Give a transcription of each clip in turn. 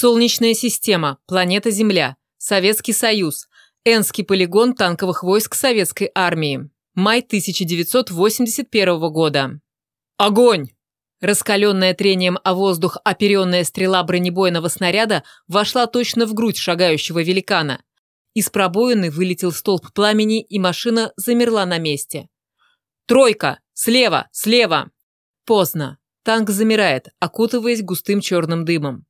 Солнечная система, планета Земля, Советский Союз, Энский полигон танковых войск Советской армии. Май 1981 года. Огонь! Раскаленная трением о воздух оперенная стрела бронебойного снаряда вошла точно в грудь шагающего великана. Из пробоины вылетел столб пламени, и машина замерла на месте. «Тройка! Слева! Слева!» Поздно. Танк замирает, окутываясь густым черным дымом.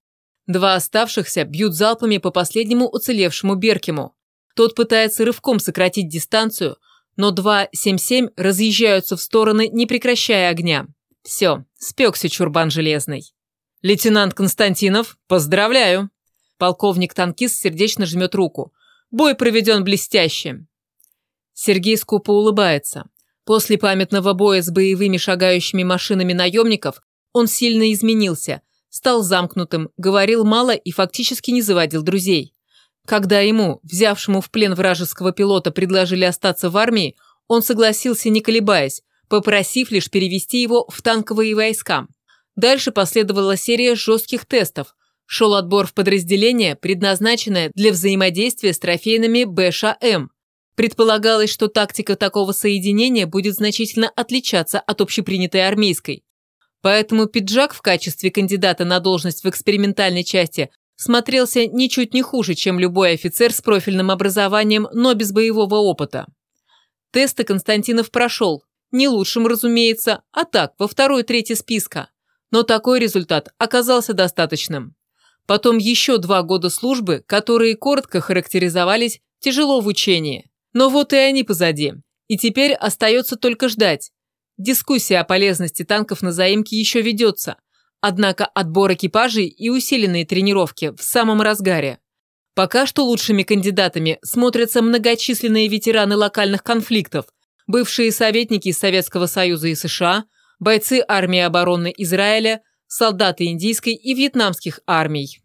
Два оставшихся бьют залпами по последнему уцелевшему Беркему. Тот пытается рывком сократить дистанцию, но два 7-7 разъезжаются в стороны, не прекращая огня. Все, спекся чурбан железный. «Лейтенант Константинов, поздравляю!» Полковник-танкист сердечно жмет руку. «Бой проведен блестяще!» Сергей скупо улыбается. После памятного боя с боевыми шагающими машинами наемников он сильно изменился, стал замкнутым, говорил мало и фактически не заводил друзей. Когда ему, взявшему в плен вражеского пилота, предложили остаться в армии, он согласился, не колебаясь, попросив лишь перевести его в танковые войска. Дальше последовала серия жестких тестов. Шел отбор в подразделение, предназначенное для взаимодействия с трофейными БШМ. Предполагалось, что тактика такого соединения будет значительно отличаться от общепринятой армейской. Поэтому пиджак в качестве кандидата на должность в экспериментальной части смотрелся ничуть не хуже, чем любой офицер с профильным образованием, но без боевого опыта. Тесты Константинов прошел. Не лучшим, разумеется, а так, во второй-третьей списка. Но такой результат оказался достаточным. Потом еще два года службы, которые коротко характеризовались тяжело в учении. Но вот и они позади. И теперь остается только ждать, Дискуссия о полезности танков на заимке еще ведется, однако отбор экипажей и усиленные тренировки в самом разгаре. Пока что лучшими кандидатами смотрятся многочисленные ветераны локальных конфликтов, бывшие советники Советского Союза и США, бойцы армии обороны Израиля, солдаты индийской и вьетнамских армий.